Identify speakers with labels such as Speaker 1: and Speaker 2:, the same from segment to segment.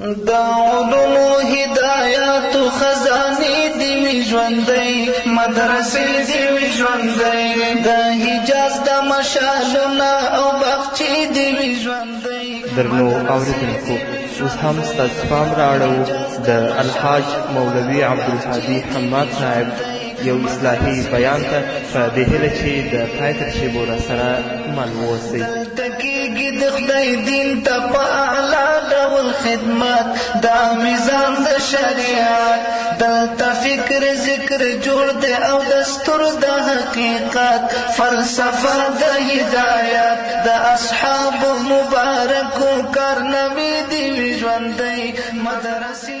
Speaker 1: دا علوم هدایات خزانه دی وی ژوندۍ مدرسې دی وی ژوندۍ د حجاز د مشالونه او بخچې دی وی ژوندۍ
Speaker 2: درنو اوریدونکو اوس هم ستاسو پام راړو د الحاج مولوي عبدالهادي حماد صاحب یو اصلاحي بیان ته په دې هیله چې د پای تر شېبو راسره مل واوسئ دلته
Speaker 1: کېږي د خدای دین ته په اعلی ډول خدمت دا میزان د شریعت دلته فکر ذکر جوړ دی او دستور د حقیقت فلسفه د هدایت د اصحاب مبارکو کارنامې دي ژوندۍ مدرسې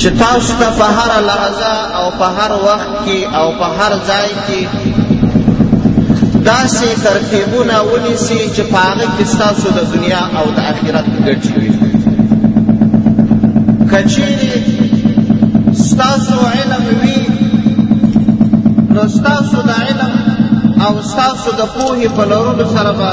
Speaker 3: چې تاسو ته په هر لحظه او په هر وخت کې او په هر ځای کې داسې ترتیبونه ونیسي چې په هغه کې ستاسو د دنیا او د آخرت ګټې وي که چیرې ستاسو علم وي نو ستاسو د علم او ستاسو د پوهې په لرلو سره به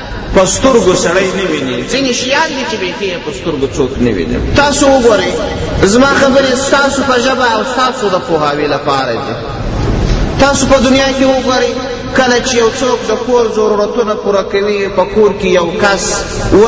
Speaker 3: په سترګو سړی نه ویني ځینې شیان دي چې بیخي یې په سترګو څوک نه ویني تاسو وګورئ زما خبرې ستاسو په ژبه او ستاسو د پوهاوي لپاره دي تاسو په دنیا کې وګورئ کله چې یو څوک د کور ضرورتونه پوره کوي په کور کې یو کس و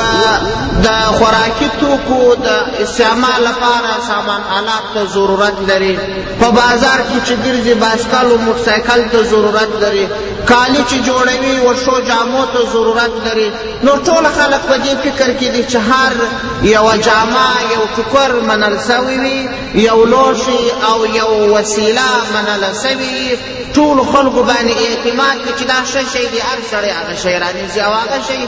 Speaker 3: د خوراکي توکو د استعمال لپاره سامان آلات ته ضرورت لري په بازار کې چې ګرځي بایسکل او موټرسایکل ته ضرورت لري کالي چې جوړوي ورشو جامو ته ضرورت لري نو ټول خلک په دې فکر کې دي چې هر یو جامه یو ټوکر منل سوی وي یو لوښي او یو وسیله منل سوي ټول خلکو باندې اعتماد کې چې دا ښه شی دی هر سړی هغه شی رانیسي او هغه شی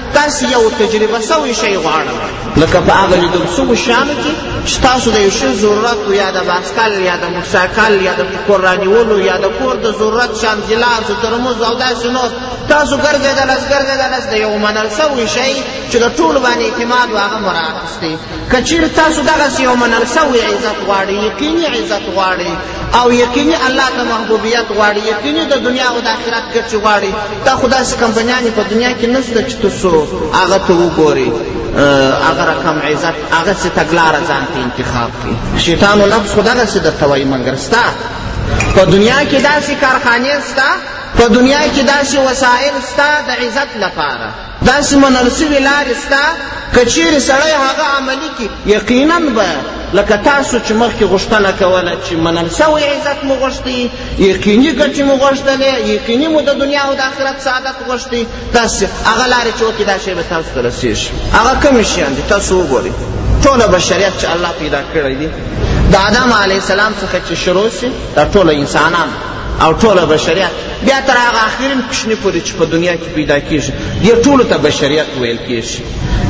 Speaker 3: تاسو یو تجربه سوی شی غواړم لکه په هغه لیدل سوو شیانو کې چې تاسو د یو شي ضرورت و یا د باسکل یا د موټرسایکل یا د کور رانیولو یا د کور د ضرورت شان ګیلاس و ترموز او داسې نور تاسو ګرځېدلس ګرځېدلس د یو منل سوی شی چې د ټولو باندې اعتماد و هغه مراعات دی که چیرې تاسو دغسې یو منل سوی عزت غواړئ یقیني عزت غواړئ او یقیني الله ته محبوبیت غواړي یقیني د دنیا او د آخرت ګټې غواړي دا خو داسې کمپنیانې په دنیا کې نشته چې تاسو هغه ته وګورئ هغه رقم عزت هغه څه تګلاره ځان ته انتخاب کړي شیطان و نفس خو دغسې درته وایي مګر ستا په دنیا کې داسې کارخانې ستا په دنیا کې داسې وسایل ستا د عزت لپاره داسې منل سوي لارې سته که چیرې سړی هغه عملي کړي یقینا به لکه تاسو چې مخکې غوښتنه کوله چې منل سوی عزت مو غوښتی یقیني ګټې مو غوښتلې یقیني مو د دنیا او د آخرت سعادت غوښتی تاسې هغه لارې چې وکړي دا شی به تاسو ته رسېږي هغه کومې شیان دي تاسو وګورئ ټوله بشریت چې الله پیدا کړی دی د آدم علیه السلام څخه چې شروع سي دا ټوله انسانان او ټوله بشریت بیا تر هغه آخرین کوچني پورې چې په دنیا کې پیدا کیږي دې ټولو ته بشریت ویل کیږي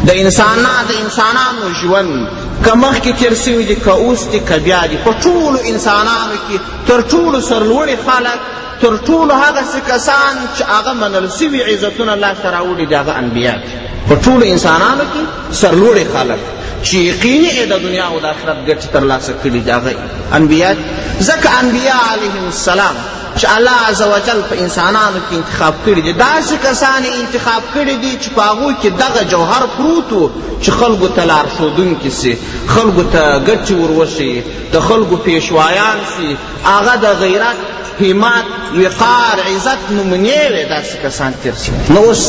Speaker 3: د انسانا د انسانانو ژوند که مخکې تېر سوي دي که اوس دي که بیا دي په ټولو انسانانو کې تر ټولو سرلوړي خلک تر ټولو هغسې کسان چې هغه منل سوي عزتونه لاسته راوړي دي هغه انبیا دي په ټولو انسانانو کې سرلوړي خلک چې یقیني یې د دنیا او د آخرت ګټې ترلاسه کړي دي هغه انبیا دي ځکه انبیا علیهم السلام چې الله عز وجل په انسانانو کې انتخاب کړي دي داسې کسان انتخاب کړي دي چې په هغوی کې دغه جوهر پروت و چې خلکو ته لارښودونکي سي خلکو ته ګټې وروښي د خلکو پیشوایان سي هغه د غیرت همت وقار عزت نمونې وې داسې کسان تېر سي نو اوس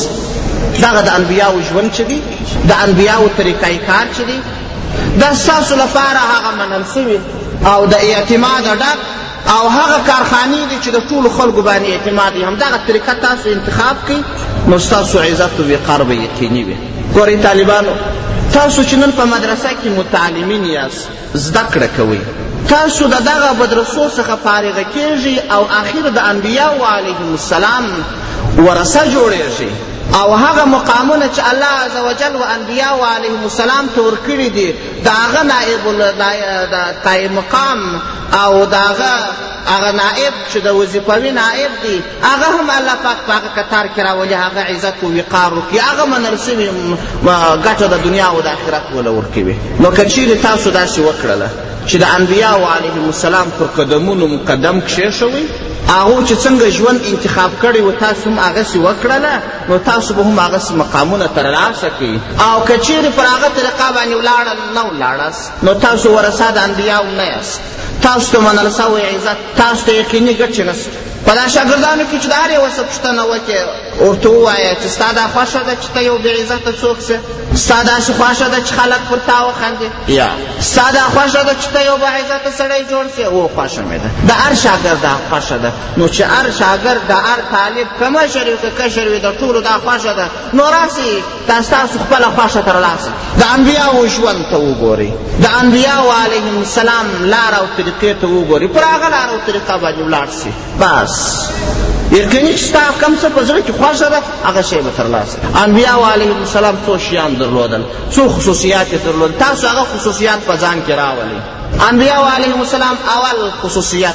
Speaker 3: دغه د انبیاو ژوند چې دی د انبیاو طریقه کار چې دی دا ستاسو لپاره هغه منل سوي او د اعتماد ډک او هغه کارخانې دي چې د ټولو خلکو باندې اعتماد یې همدغه طریقه تاسو انتخاب کړئ نو ستاسو عزت و وقار به یقیني وي ګورئ طالبانو تاسو چې نن په مدرسه کې متعلمین یاست زده کړه کوئ تاسو د دغه مدرسو څخه فارغه کیږئ او آخر د انبیاو علیهم السلام ورثه جوړیږئ او هغه مقامونه چې الله عز وجل و انبیاو علیهم السلام ته ورکړي دي د هغه نائب تای مقام او د هغه هغه نائب چې د وظیفوي نائب دی هغه هم الله پاک په هغه کتار کې راولي هغه عزت او وقار وکړي هغه منل سوي ګټه د دنیا او د آخرت وله ورکوي نو که چیرې تاسو داسې وکړله چې د انبیاو علیهم السلام پر قدمونو مقدم کښېښوئ هغو چې څنګه ژوند انتخاب کړی و تاسو هم هغسې وکړله نو تاسو به هم هغه مقامونه ترلاسه کړئ او که چیرې پر هغه طریقه باندې ولاړل نه ولاړاست نو تاسو ورثه د انبیاو نه یاست تاسو ته منل سوی عزت تاسو ته یقیني ګټې نسته په دا شاګردانو کې چې د هر یوه څه پوښتنه وکړې ورته ووایه چې ستا دا خوښه ده چې ته یو بېعزته څوک سې ستا داسې خوښه ده چې خلک پر تا وخندي یا ستا دا خوښه ده چې ته یو باعزته سړی جوړ سې او خوښه مې ده د هر شاګرد دا خوښه ده نو چې هر شاګرد د هر طالب که مشر وي که کشر وي د ټولو دا خوښه ده نو راسئ دا ستاسو خپله خوښه ترلاسه د انبیاو ژوند ته وګورئ د انبیاو علیهم السلام لار او طریقې ته وګورئ پر هغه لار او طریقه باندې ولاړ سئ بس یقیني چې ستا کوم څه په زړه کې خوښه ده هغه شی به ترلاسه انبیاو علیهم السلام څو شیان درلودل څو خصوصیات یې درلودل تاسو هغه خصوصیات په ځان کې راولئ انبیاو علیهم السلام اول خصوصیت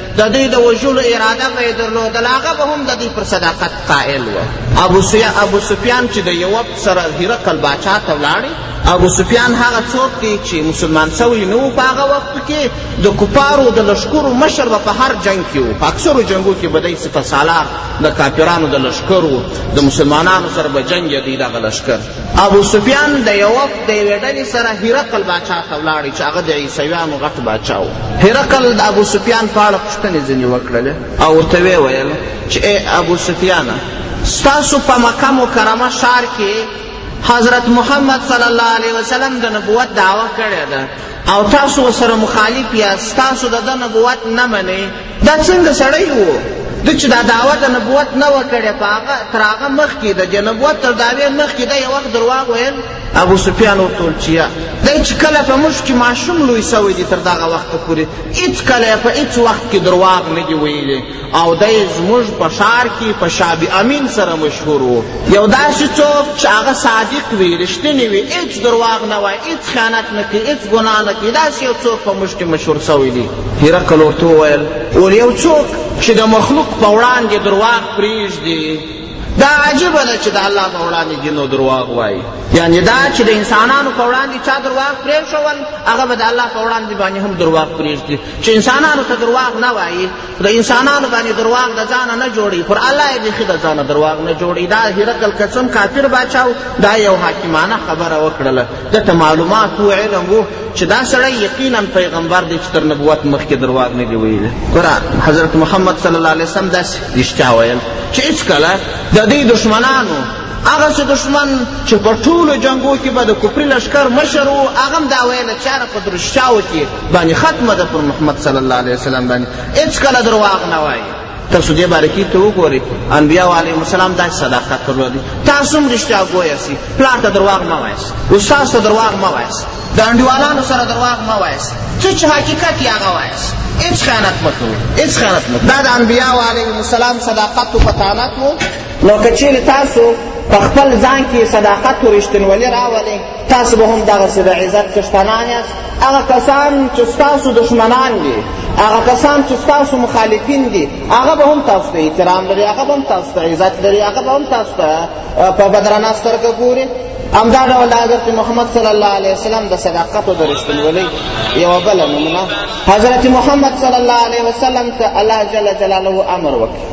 Speaker 3: د دوی د وژلو اراده به یې درلودله هغه به هم د دوی پر صداقت قائل و ابو سفیان چې د یوه سره هرقل باچا ته ولاړې ابو سفیان هغه څوک دی چې مسلمان سوی نه و په هغه وخت کې د کفارو د لشکرو مشر به په هر جنګ کې و په اکثرو جنګو کې به دی سپه سالار د کافرانو د لشکرو د مسلمانانو سره به جنګېدی دغه لشکر ابو سفیان د یو وخت د یوې ډلې سره هرقل باچا ته ولاړی چې هغه د عیسویانو غټ باچا و هرقل د ابو سفیان په اړه پوښتنې ځینې وکړلې او ورته ویې ویل چې ای ابو سفیانه ستاسو په مکه مکرمه ښار کې حضرت محمد صلی الله علیه وسلم د نبوت دعوه کړې ده او تاسو ورسره مخالف یاست تاسو د ده نبوت نه منئ دا څنګه سړی وو د چې دا دعوه د نبوت نه وکړي په هغه تر هغه مخکې د نبوت تر دعوې مخکې دا یو وخت درواغ ویل ابو سفیان ورته وویل چې یا دی چې کله په موږ کې ماشوم لوی سوی دی تر دغه وخته پورې هېڅ کله په هېڅ وخت کې درواغ نه دي ویلي او دی زموږ په ښار کې په شاب امین سره مشهور و یو داسې څوک چې هغه صادق وي رښتینی وي هېڅ درواغ نه وایي هېڅ خیانت نه کوي هېڅ ګناه نه کوي داسې یو څوک په موږ کې مشهور سوی دی هرقل ورته وویل ول یو څوک چې د مخلوق په وړاندې درواغ پرېږدي دا عجیبه ده چې د الله په وړاندې جنو درواغ وایي یعنې دا چې د انسانانو په وړاندې چا درواغ پرېښول هغه به د الله په وړاندې باندې هم درواغ پرېږدي چې انسانانو ته درواغ نه وایي د انسانانو باندې درواغ د ځانه نه جوړي پر الله یې بیخي د ځانه درواغ نه جوړي دا هرقل که څوم کافر باچا و دا یو حاکمانه خبره وکړله ده ته معلومات و علم و چې دا سړی یقینا پیغمبر دی چې تر نبوت مخکې درواغ نه دی ویلی ګوره حضرت محمد صلی الله علیه وسلم داسې رښتیا ویل چې هېڅکله د دوی دښمنانو هغه څه دښمن چې په ټولو جنګو کې به د کفري لشکر مشر و هغه هم دا ویله چاره په درشتاو کې باندې ختمه ده پر محمد صلی الله علیه وسلم باندې هېڅکله درواغ نه وایي تاسو دې باره کې ته وګورئ انبیاو علیهم السلام داسې صداقت درلودی تاسو هم رښتیا ګویه سي پلار ته درواغ مه وایاست استاذ ته درواغ مه وایاست د انډیوالانو سره درواغ مه وایاست څه چې حقیقت یې هغه وایاست هېڅ خیانت مه کوئ هېڅ خیانت مه دا د انبیاو علیهم السلام صداقت و پتانت و نو که چیرې تاسو په خپل ځان کې صداقت و رښتینولي راولئ تاسو به هم دغسې د عزت څښتنان یاست هغه کسان چې ستاسو دښمنان دي هغه کسان چې ستاسو مخالفین دي هغه به هم تاسو ته احترام لري هغه به هم تاسو ته عزت لري هغه به هم تاسو ته په بدرنه سترګه ګوري همدا ډول د حضرت محمد صلی الله علیه وسلم د صداقت او د رښتینولۍ یوه بله نمونه حضرت محمد صلی الله علیه وسلم ته الله جل جلاله امر وکړي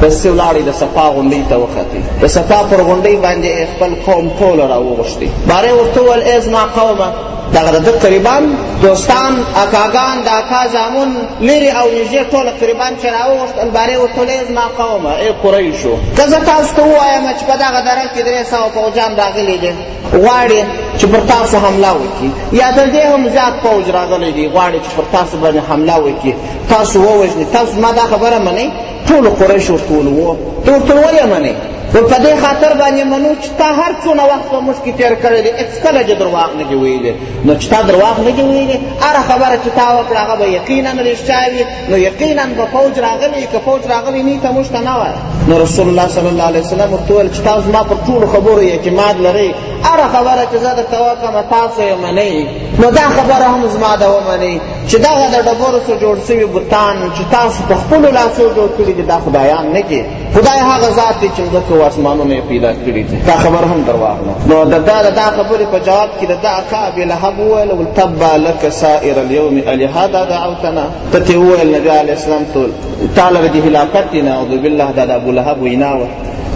Speaker 3: پسې ولاړې د صفا غونډۍ ته وختې د صفا پر غونډۍ باندې یې خپل قوم ټوله راوغوښتې باره ورته وویل ای زما قومه دغه د ده قریبان دوستان اکاګان د اکا زامون لرې او نږدې ټول قریبان چې راوغوښتل باره یې ورته ویل ای زما قومه ای قریشو که زه تاسو ته ووایم چې په دغه دره کې درې سوه پوځان راغلي دي غواړي چې پر تاسو حمله وکړي یا تر دې هم زیات پوځ راغلی دی غواړي چې پر تاسو باندې حمله وکړي تاسو ووژني تاسو ما دا خبره منئ ټولو قریشو ورته وویل و ته ورته ولې منې نو په دې خاطر باندې منو چې تا هر څونه وخت په موږ کې تېر کړی دی هېڅکله دې درواغ نه دي ویلي نو چې تا درواغ نه دي ویلي هره خبره چې تا وکړه هغه به یقینا رښتیا وي نو یقینا به فوج راغلی که فوج راغلی نه ته موږ ته نه وایه نو رسول الله صلی الله علیه وسلم ورته وویل چې تاسو زما پر ټولو خبرو اعتماد لرئ هره خبره چې زه درته وکړم تاسو یې منئ نو دا خبره هم زما ده ومنئ چې دغه د ډبرو څخه جوړ سوي بتان چې تاسو په خپلو لاسو جوړ کړي دي دا خدایان نه دي خدای هغه ذات دی چې مځکه او اسمانونه یې پیدا کړي دي دا خبر هم درواغ نه نو د دا د دا خبرې په جواب کې د دا اکا ابي لهب وویل ول تبا لک سائر اليوم الهدا دعوتنا ته ترې وویل نبي علیه السلام ټول تا لره د هلاکت دی نعوذ بالله دا د ابو لهب وینا وه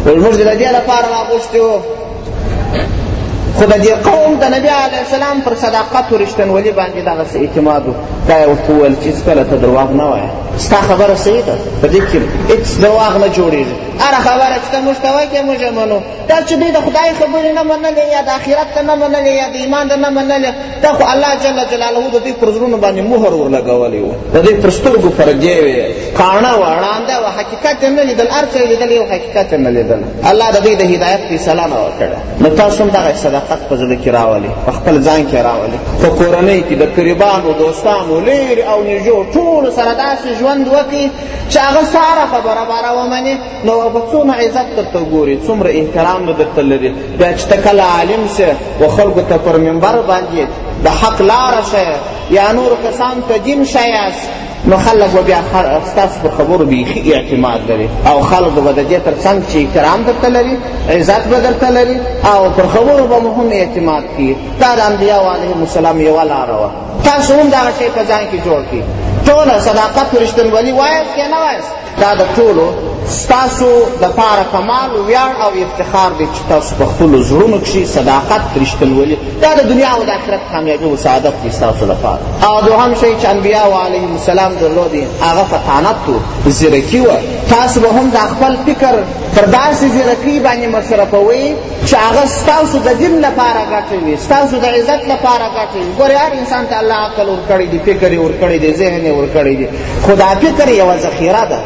Speaker 3: ول موږ د دې لپاره راغوښتي وو خو د دې قوم د نبي علیه السلام پر صداقت و رښتنولي باندې دغسې اعتماد و دا یې ورته وویل چې هېڅکله ته درواغ نه وایه ستا خبره صحیح ده په دې کښې هېڅ درواغ نه جوړېږي هره خبره چې ته موږ ته وایې موږ یې منو دا چې دوی د خدای خبرې نه منلې یا د آخرت نه منلې یا د ایمان نه منلې دا خو الله جل جلاله د دوی پر زړونو باندې مهر ورلګولی و د دوی پر سترګو پردې وې کاڼه وه ړانده وه حقیقت یې نه لیدل هر څه یې لیدل یو حقیقت یې نه لیدل الله د دوی د هدایت فیصله نه وکړه نو تاسو هم دغه صداقت په زړه کې راولي په خپل ځان کې راولي په کورنۍ کې د قریبانو دوستانو لیرې او نږدې ټولو سره داسې ژوند وکړي چې هغه ساره خبره به راومنې نو په څونه عزت درته ګوري څومره احترام به درته لري بیا چې ته کله عالم سې و خلکو ته پر منبر باندې د حق لاره شی یا نورو کسانو ته دین ښیاست نو خلک به بیا ستاسو په خبرو بیخي اعتماد لري او خلک به د دې تر څنګ چې احترام درته لري عزت به درته لري او پر خبرو به مو هم اعتماد کړي دا د انبیاو علیهم السلام یوه لاره وه تاسو هم دغه شی په ځان کې جوړ کړي ټوله صداقت رښتینولي وایاست که نه وایاست دا د ټولو ستاسو دپاره کمال ویاړ او افتخار دی چې تاسو په خپلو زړونو کښې صداقت رښتینولي دا د دنیا او د آخرت کامیابي او سعادت دی ستاسو لپاره او دوهم شی چې انبیاو علیهم السلام درلود هغه فطانت و زیرکي وه تاسو به هم دا خپل فکر پر داسې زیرکۍ باندې مصرفوئ چې هغه ستاسو د دین لپاره ګټه وي ستاسو د عزت لپاره ګټه وي ګورې هر انسان ته الله عقل ورکړی دی فکر یې ورکړی دی ذهن یې ورکړی دی خو دا فکر یوه ذخیره ده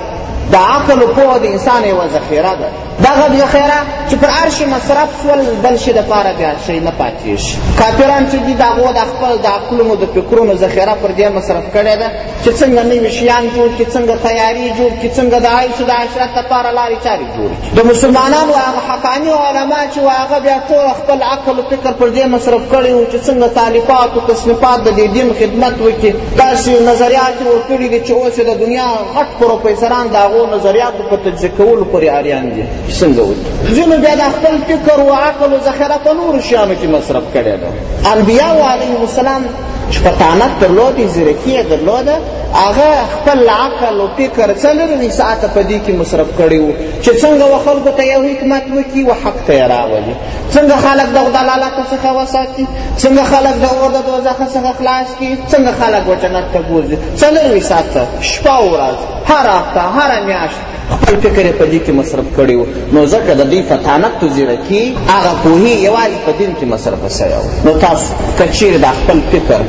Speaker 3: د عقل او پوه د انسان یوه ذخیره ده دغه ذخیره چې پر هر شي مصرف سول بل شي دپاره بیا شی نه پاتېږي کافران چې دي د هغو د خپل د عقلونو د فکرونو ذخیره پر دې مصرف کړې ده چې څنګه نوي شیان جوړ کړي څنګه تیاري جوړ کړي څنګه د عیش د عشرت دپاره لارې چارې جوړ کړي د مسلمانانو هغه حقاني علما چې هغه بیا ټول خپل عقل او فکر پر دې مصرف کړی و چې څنګه تالیفات او تصنیفات د دې دین خدمت وکړي داسې نظریات یې ورکړي دي چې اوس د دنیا غټ پروفیسران د هغو نظریاتو په تجزیه کولو پورې اریان دي څنګه وکړي ځینو بیا د خپل فکر او عقل او ذخیره په نورو شیانو کې مصرف کړې ده انبیاو علیهم السلام شپتانت درلودې زیرکي یې درلوده هغه خپل عقل او فکر څلورنی ساعته په دې کې مصرف کړی و چې څنګه و خلکو ته یو حکمت وکړي و حق ته یې راولي څنګه خلک د ضلالت څخه وساتي څنګه خلک د اور د دوزخ څخه خلاص کړي څنګه خلک و جنت ته بوځي څلوروي ساعته شپه ورځ هر هفته هره میاشت خپل فکر یې په دې کې مصرف کړی و نو ځکه د دوی فطانت و ځیرکي هغه پوهې یوازې په دین کې مصرف سوی و نو تاسو که چیرې دا خپل فکر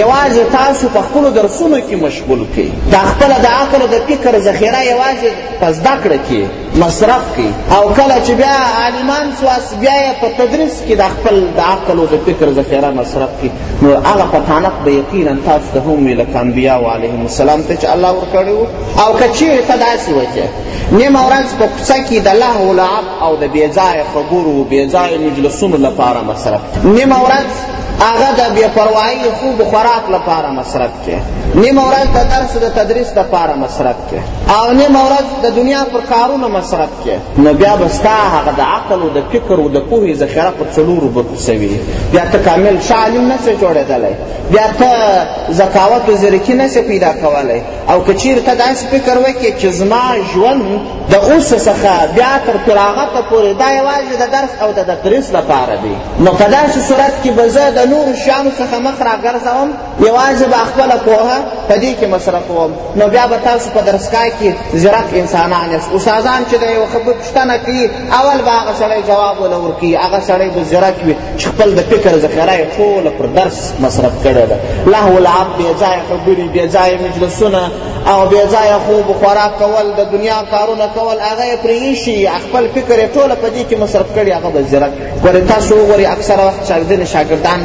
Speaker 3: یوازې تاسو په خپلو درسونو کې مشغول کړئ دا خپله د عقل او د فکر ذخیره یوازې په زده کړه کې مصرف کړي او کله چې بیا عالمان سواس بیا یې په تدریس کې د خپل د عقل او د فکر ذخیره مصرف کړي نو هغه فطانت به یقینا تاسو ته هم وي لکه انبیاو علیهم السلام ته چې الله ورکړی و او که چیرې ته داسې وه چې نیمه ورځ په کوڅه کې د لهو لعب او د بېځایه خبرو بېځایه مجلسونو لپاره مصرف نیمه ورځ هغه د بېپروایي خوب خوراک لپاره مصرف کې نیمه ورځ د درس د تدریس لپاره مصرف کې او نیمه ورځ د دنیا پر کارونو مصرف کې نو بیا به ستا هغه د عقل او د فکر او د پوهې ذخیره په څلورو برخو سوي بیا ته کامل ښه عالم نه سې جوړېدلی بیا ته ذکاوت و زیرکي نه سې پیدا کولی او که چیرې ته داسې فکر وکړې چې زما ژوند د اوس څخه بیا تر قیامته پورې دا یوازې د درس او د تدریس لپاره دی نو په داسې صورت کې به زه د نورو شیانو څخه مخ راګرځوم یوازې به خپله پوهه په دې کې مصرفوم نو بیا به تاسو په درسګاه کې ځیرک انسانان یاست استادان چې د یو خبر پوښتنه کوي اول به هغه سړی جواب وله ورکوي هغه سړی به زیرک وي چې خپل د فکر ذخیره یې ټوله پر درس مصرف کړې ده لهو العب بېځایه خبرې بېځایه مجلسونه او بېځایه خوب خوراک کول د دنیا کارونه کول هغه یې پرې ایښي خپل فکر یې ټوله په دې کې مصرف کړي هغه به زیرک ګورې تاسو وګورئ اکثره وخت ځینې شاګردان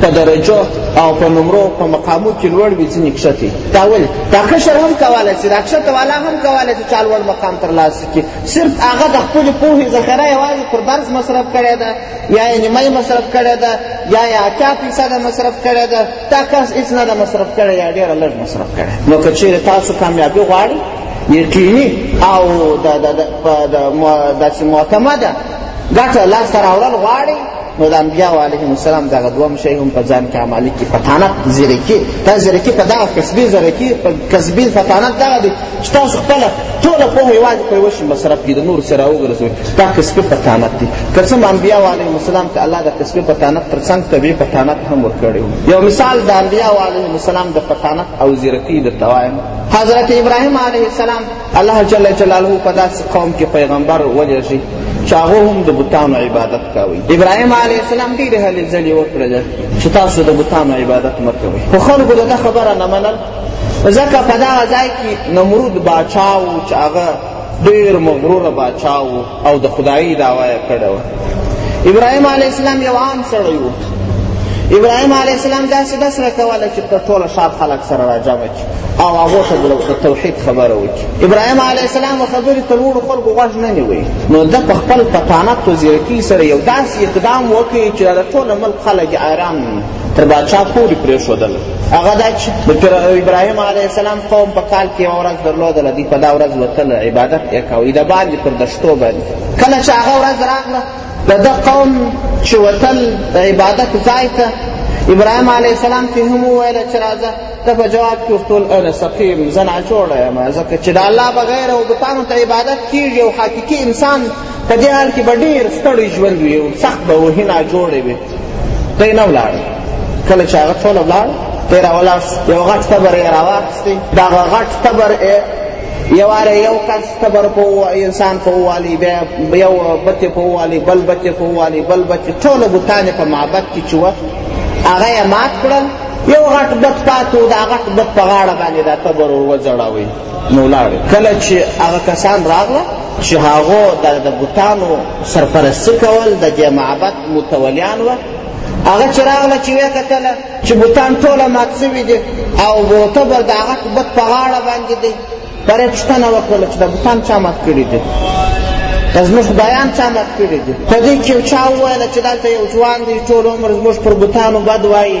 Speaker 3: په درجو او په نمرو په مقامو کې لوړ وي ځینې کښتې دا ولې دا کشر هم کولی شي دا کښته والا هم کولی شي چا لوړ مقام ترلاسه کې صرف هغه د خپل پوهې ذخیره یوازې پر درس مصرف کړې ده یا یې نیمه مصرف کړې ده یا یې اتیا فیصده مصرف کړې ده تا کس هېڅ نه ده مصرف کړې یا ډېره لږ مصرف کړې نو که چېرې تاسو کامیابي غواړئ یقیني او داسې معتمده ګټه لاسته راوړل غواړئ نو د انبیاو علیهم السلام دغه دوم شی هم په ځان کې عملي کړي فتانت زیرکي دا زیرکي په دغه کسبي زیرکي په کسبي فتانت دغه دی چې تاسو خپله ټوله پوهه یوازې په یوه شي مصرف کړي د نورو سره راوګرځوئ دا کسبي پتانت دی که څه انبیاو علیهم السلام ته الله د کسبي پتانت تر څنګ طبیعي پتانت هم ورکړی یو مثال د انبیاو علیهم السلام د پتانت او زیرکۍ درته وایم حضرت ابراهیم علیه السلام الله جل جلاله په داسې قوم کې پیغمبر ولېږي چې هغه هم د بتانو عبادت کوي ابراهیم علیه السلام ډېرې هلې ځلې وکړلې چې تاسو د بتانو عبادت مه کوئ خو خلکو د ده خبره نه منل ځکه په دغه ځای کې نمرود باچا و چې هغه ډېر مغرور باچا و او د خدایي دعوا یې کړې وه ابراهیم علیه السلام یو عام سړی و ابراهیم علیه السلام داسې بسره کوله چې په ټوله ښار خلک سره راجمع کړي او هغو ته د توحید خبره وکړي ابراهیم علیه السلام خبرې تر وړو خلکو غوږ نه نیوی نو ده په خپل پټانت و زیرکي سره یو داسې اقدام وکړي چې د ټوله ملک خلک یې ارام تر باچا پورې پرېښودل هغه دا چې د ابراهیم علیه السلام قوم په کال کې یوه ورځ درلودله دوی په دا ورځ وتل عبادت یې کوی د باندې پر دشتو باندې کله چې هغه ورځ راغله د ده قوم چې وتل د عبادت ځای ته ابراهیم علیه السلام ته هم وویل چې راځه ته په جواب کې ورته وویل انا سقیم زه ناجوړه یم ځکه چې د الله بغیر او بتانو ته عبادت کېږي او حقیقي انسان په دې حال کې به ډېر ستړی ژوند وي او سخت به وهي ناجوړی وي دی نه ولاړ کله چې هغه ټوله ولاړ دی راولاړ یو غټ تبر یې راواخیستې دغه غټ تبر یواره یو کس تبر په انسان په ووالي بیا یو بتې په ووالي بل بتې په ووالي بل بتې ټوله بوتان یې په معبد کې چې وه هغه یې مات کړل یو غټ بت پاتو دا غټ بت په غاړه باندې دا تبر ور وځړاوی نو لاړې کله چې هغه کسان راغله چې هغو د بوتانو سرپرستي کول د دې معبد متولیان وه هغه چې راغله چې ویې کتله چې بوتان ټوله مات سوي دي او بوته به د هغه بت په غاړه باندې دی پر یې پوښتنه وکړله چې د بوتان چا مات کړي دي د زموږ خدایان چا مات کړي دي په دې کې یو چا وویله چې دلته یو ځوان دی ټول عمر زموږ پر بوتانو بد وایي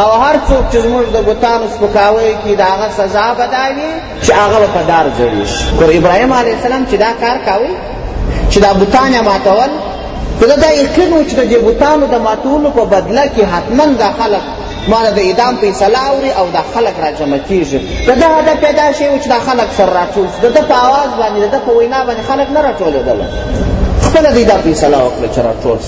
Speaker 3: او هر څوک چې زموږ د بوتانو سپکاوی کوي د هغه سزا به دا وي چې هغه به په دار ځړي شي ګور ابراهیم علیه السلام چې دا کار کاوه چې دا بوتان یې ماتول خو ده دا یقین و چې د دې بوتانو د ماتولو په بدله کې حتما دا خلک ما د اعدام فیصله اوري او دا خلک را جمع کېږي د ده هدف پیدا شي و چې دا خلک سره راټول شي د ده په اواز باندې د ده په وینا باندې خلک نه راټولېدل خپله دوی دا فیصله وکړه چې راټول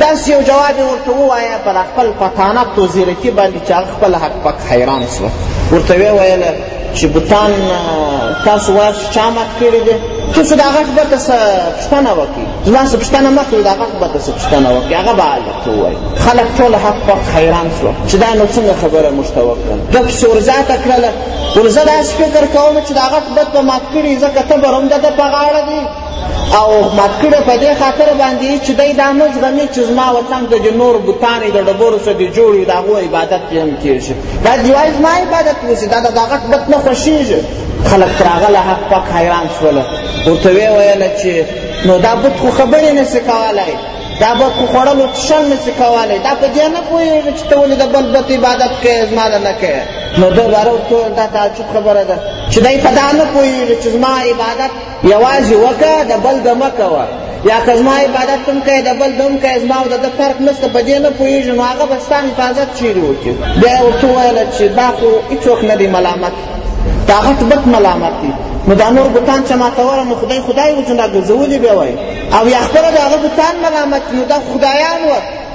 Speaker 3: داسې یو جواب یې ورته ووایه پر خپل پتانت و زیرکي باندې چې هغه خپل حق پک حیران سوه ورته ویې ویله چې بوتان تاسو وایاست چې چا مات کړي دی تاسو د هغه به ته څه پوښتنه وکړي زما څه پوښتنه مه کوئ د هغه به ته څه پوښتنه وکړي هغه به هلک ته ووایي خلک ټول حق پک حیران سوه چې دا نو څنګه خبره موږ ته وکړل ده پسې ورزیاته کړله ورزه داسې فکر کوم چې د هغه به ته مات کړي ځکه ته به هم د ده په غاړه دی او مات کړی په دې خاطر باندې چې دی دا نه زغمي چې زما وطن کې د نور بوتان د ډبرو څخه دي جوړ وي د هغو عبادت یې هم کېږ شي دا جوایز ما عبادت وسي دا د دغه بت نه خوښېږي خلک تر هغه له حق پاک حیران شول ورته ویې ویل چې نو دا بت خو خبرې نه سي کولی دا به خو خوړلو څښل نه سي کولی دا په دې نه پوهېږي چې ته ولې د بل بت عبادت کوې زما له نه کوې نو ده باره ورته دا تعجب خبره ده چې دی په دا نه پوهېږي چې زما عبادت یوازې وکه د بل د مکه وه یا که زما عبادت هم کوې د بل دم کوې زما او د ده فرق نشته په دې نه پوهېږي نو هغه به ستا حفاظت چیرې وکړي بیا یې ورته وویل چې دا خو هېڅوک نه دی ملامت دا غټ بت ملامت دی نو دا نور بوتان چې ماته وره نو خدای خدای وجنه ګرځولي بیا وایي او یا خپله د هغه بوتان ملامت نو دا خدایان وه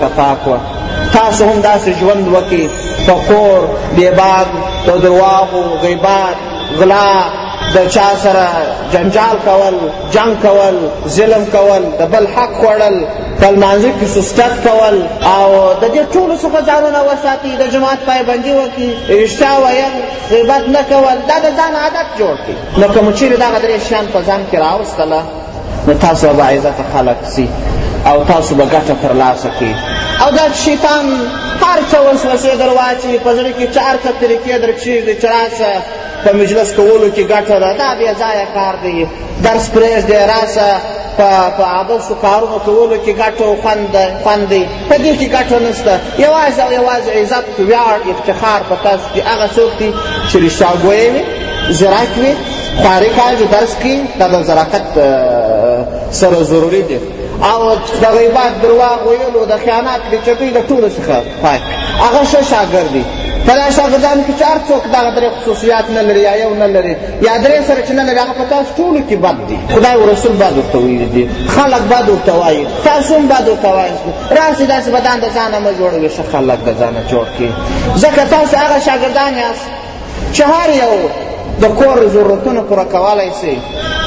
Speaker 3: په پاک وه تاسو هم داسې ژوند وکړي په کور بېباد د درواغو غیبات غلا د چا سره جنجال کول جنگ کول ظلم کول د بل حق خوړل په لمانځه کې سستت کول او د دې ټولو څخه ځانونه وساتي د جماعت پایبندي وکړي رښتیا ویل غیبت نه کول دا د ځان عادت جوړ کړي نو که مو چیرې دغه درې شیان په ځان کې راوستله نو تاسو به عزت خلق سی او تاسو به ګټه ترلاسه کړئ او دا شیطان هر څه وسوسې در واچوي په زړه کې چې هر څه طریقې در کښېږدي چې راسه په مجلس کولو کې ګټه ده دا بې ځایه کار دی درس پرېږدی راسه په عبثو کارونو کولو کې ګټه او خوند دی په دې کې ګټه نشته یوازې او یوازې عزت ویاړ افتخار په تاسو کې هغه څوک دي چې رښتیاګوی وي زراک وي خواري کاږي درس کې دا د زراکت سره ضروري دي او د غیبات درواغ ویلو د خیانات د چټۍ د ټولو څخه پاک هغه ښه شاګرد دي په دا شاګردانو کې چې هر څوک دغه درې خصوصیات نه لري یا یو نه لري یا درې سره چې نه لري هغه په تاسو ټولو کې بد دي خدای او رسول بد ورته ویلي دي خلک بد ورته وایي تاسو هم بد ورته وایي راسئ داسې بدان د ځانه مه جوړوي ښه خلک د ځانه جوړ کړي ځکه تاسو هغه شاګردان یاست چې هر یو د کور ضرورتونه پوره کولی سي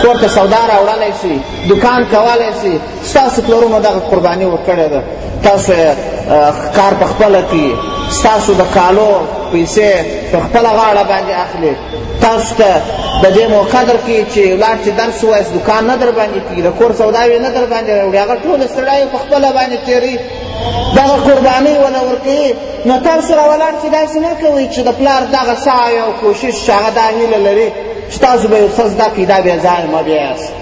Speaker 3: کور ته سودا راوړلی سي دکان کولی سي ستاسو پلرونو دغه قرباني ورکړې ده تاسو کار په خپله کوي ستاسو د کالو پیسې په خپله غاړه باندې اخلي تاسو ته د دې مو قدر کوي چې ولاړ چې درس ووایاست دوکان نه در باندې کېږي د کور سوداوې نه در باندې راوړي هغه ټوله سړی په خپله باندې تېروي دغه قربانۍ وله ورکوي نو تاسو را ولاړ چې داسې نه کوئ چې د پلار دغه سعی او کوشش چې هغه دا هیله لري چې تاسو به یو څه زده کړئ دا بېځایه مه بیایاست